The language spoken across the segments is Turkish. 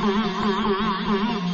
ہاں ہاں ہاں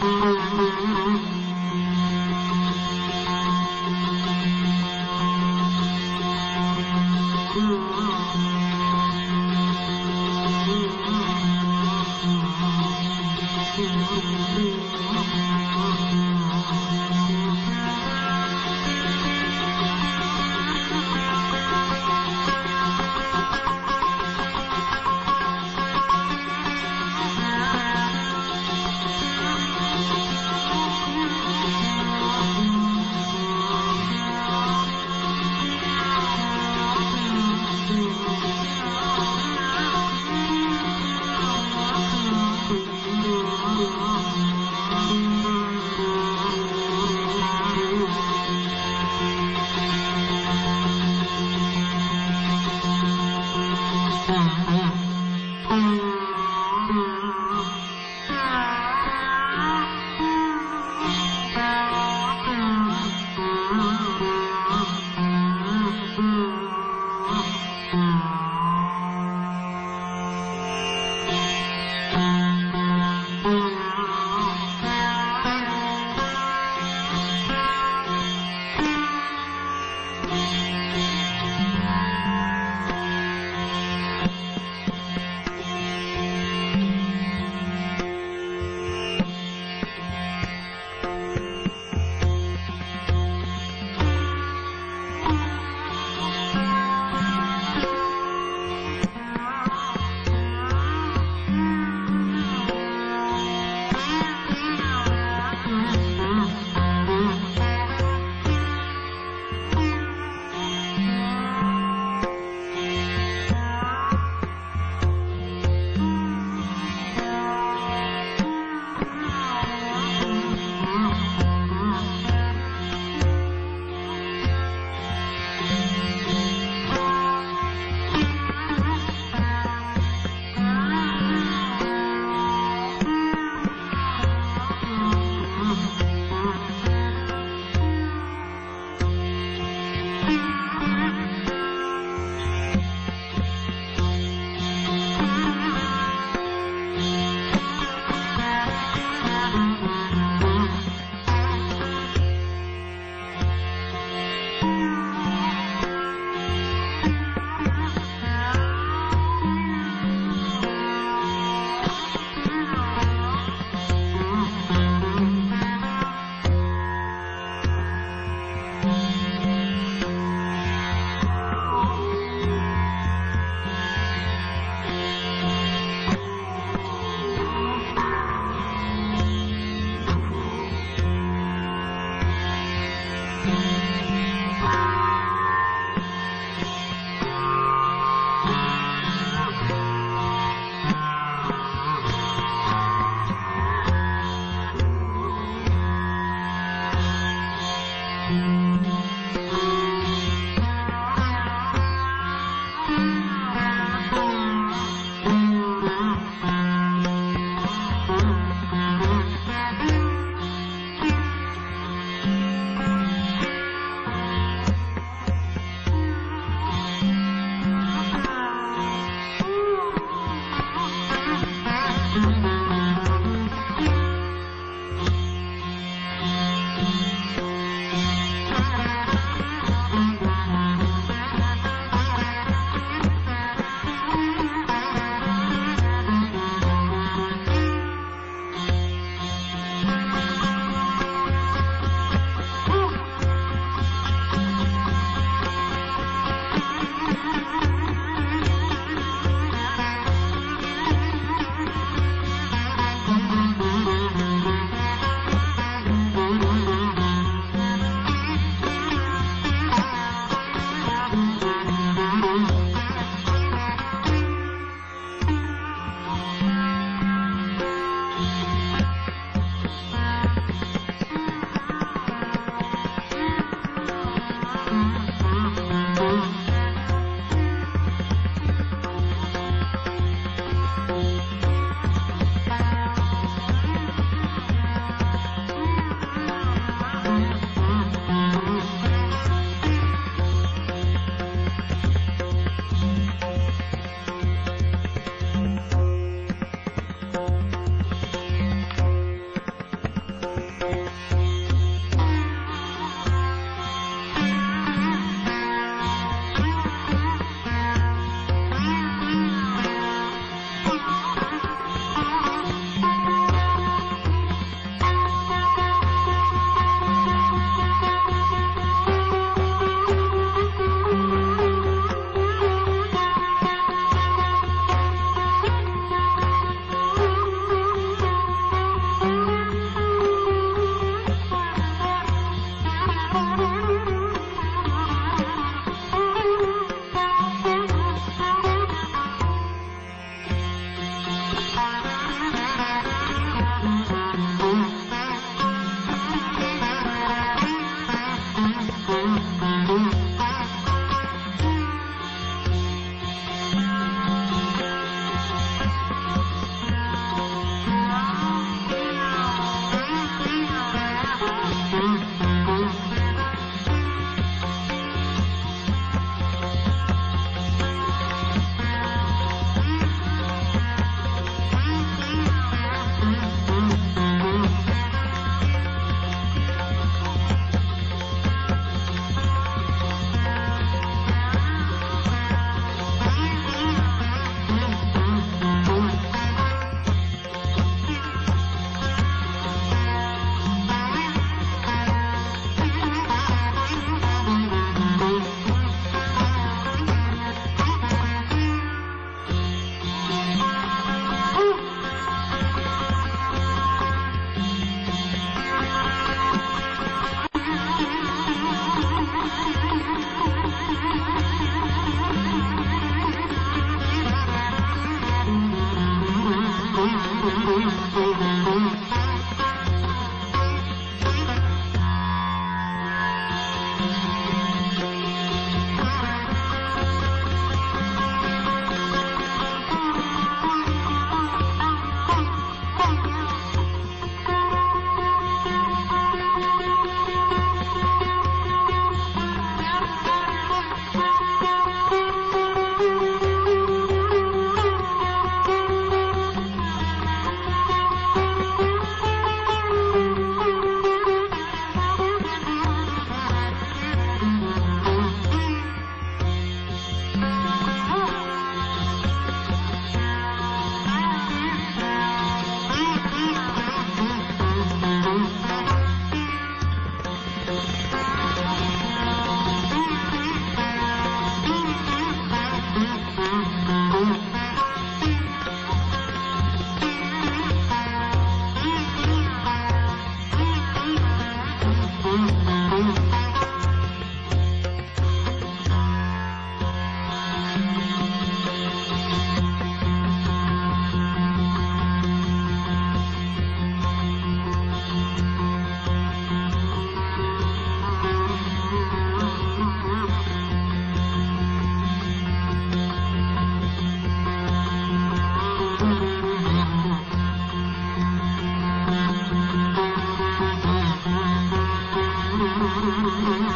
Thank you. ہاں ہاں۔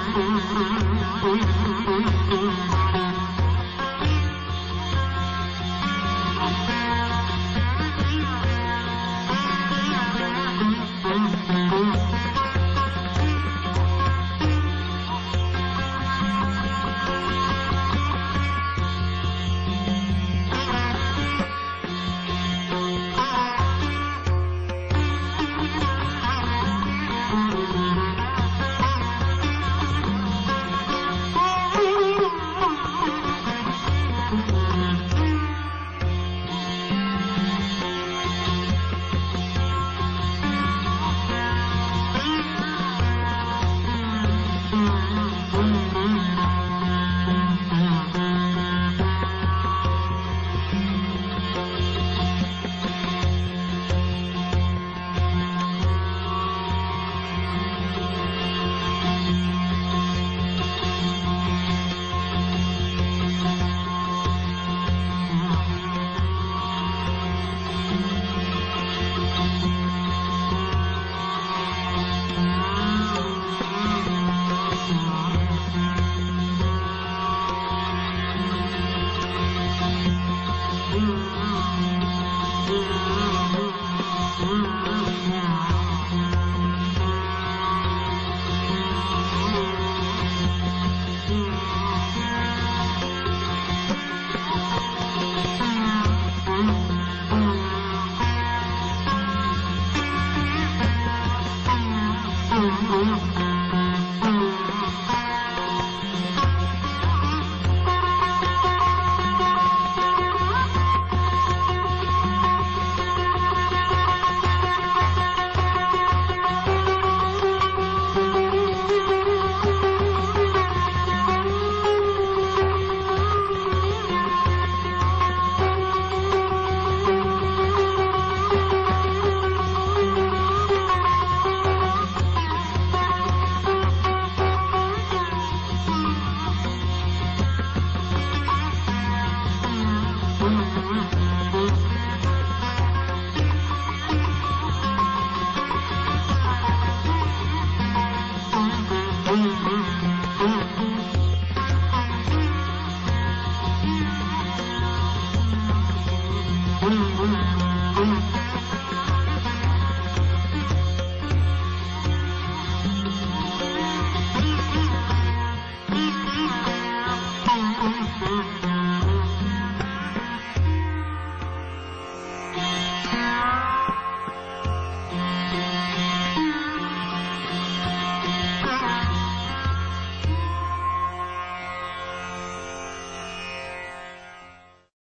Thank you.